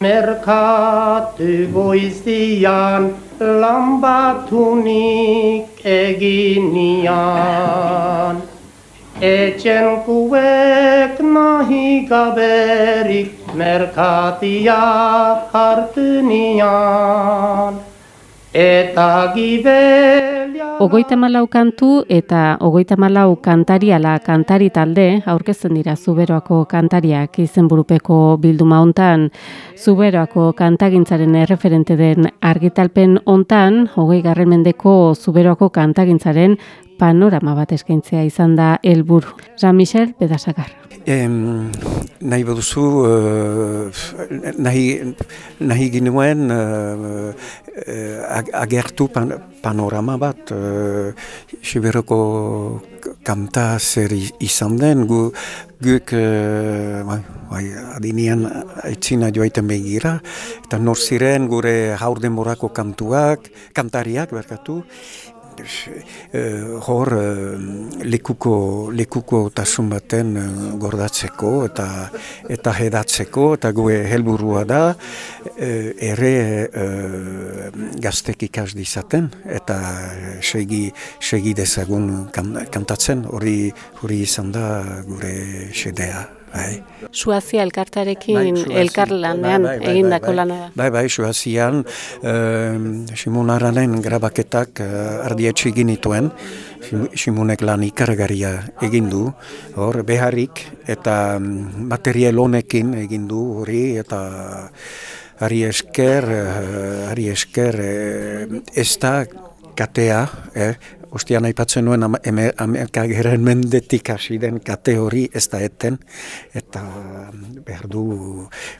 Merkatu goizian lambatunik eginian. Etxen kuek nahi gaberik merkatia hartu nian. Eta gibelia... Ogoita malau kantu eta ogoita malau kantariala kantari talde aurkezten dira zuberoako kantariak izenburupeko bilduma hontan zuberoako kantagintzaren erreferente den argitalpen hontan hogei garren mendeko zuberoako kantagintzaren panorama bat eskaintzea izan da helburu. Jean Michel Bedasagar. Em, nahi baduzu, uh, nahi, nahi ginuen uh, agertu pan, panorama bat, uh, Siberoko kanta zer izan den, gu, guk uh, bai, bai, adinean aitzina joaiten begira, eta nor ziren gure haur denborako kantuak, kantariak berkatu, hor uh, lekuko, lekuko tasun baten uh, gordatzeko eta eta hedatzeko eta gue helburua da ere uh, gaztek ikas dizaten eta segi, segi dezagun kantatzen hori hori izan da gure sedea. Bai. Suazia elkartarekin bai, elkarlanean bai, bai, bai, egindako lana da. Bai, bai, Suazian uh, Simon Aranen grabaketak uh, ardietxe ginituen. Simonek lan ikargaria egin du, hor, beharrik eta material honekin egin du hori eta ari esker, uh, ari esker uh, ez da katea, eh, Ostian aipatzen nuen Amerika geren mendetik hasi den kate hori ez da eten eta behar du,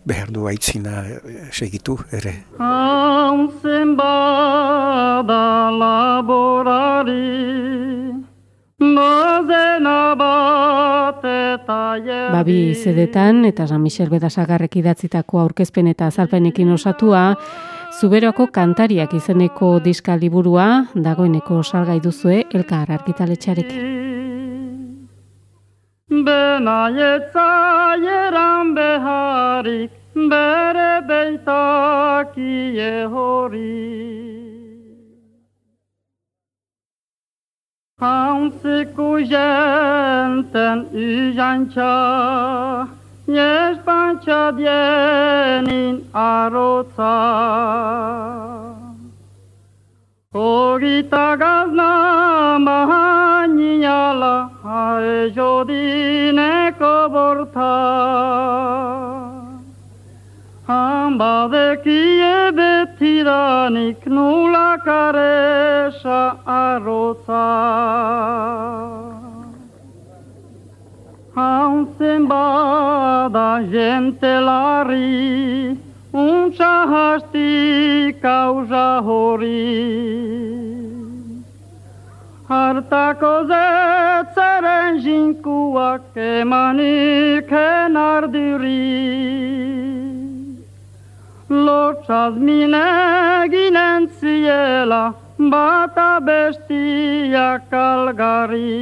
behar du aitzina segitu ere. Hantzen bada laborari Nozena bat eta Babi zedetan eta San Michel Bedasagarrek idatzitako aurkezpen eta azalpenekin osatua Zuberoko kantariak izeneko diska liburua dagoeneko salgai duzue elkar argitaletxarekin. Bena etzaieran beharik bere beitakie hori. Hauntziko jenten ujantxa Yes, pancha dienin arotza. Ogita gazna mahaniala hae jodine koborta. Hamba de kie betiranik nula karesa arotza. Hauntzen bada jentelari, untsa hasti kauza hori. Hartako zetzeren jinkuak emanik enarduri. Lortzaz mine ginen ziela, bata bestia kalgari.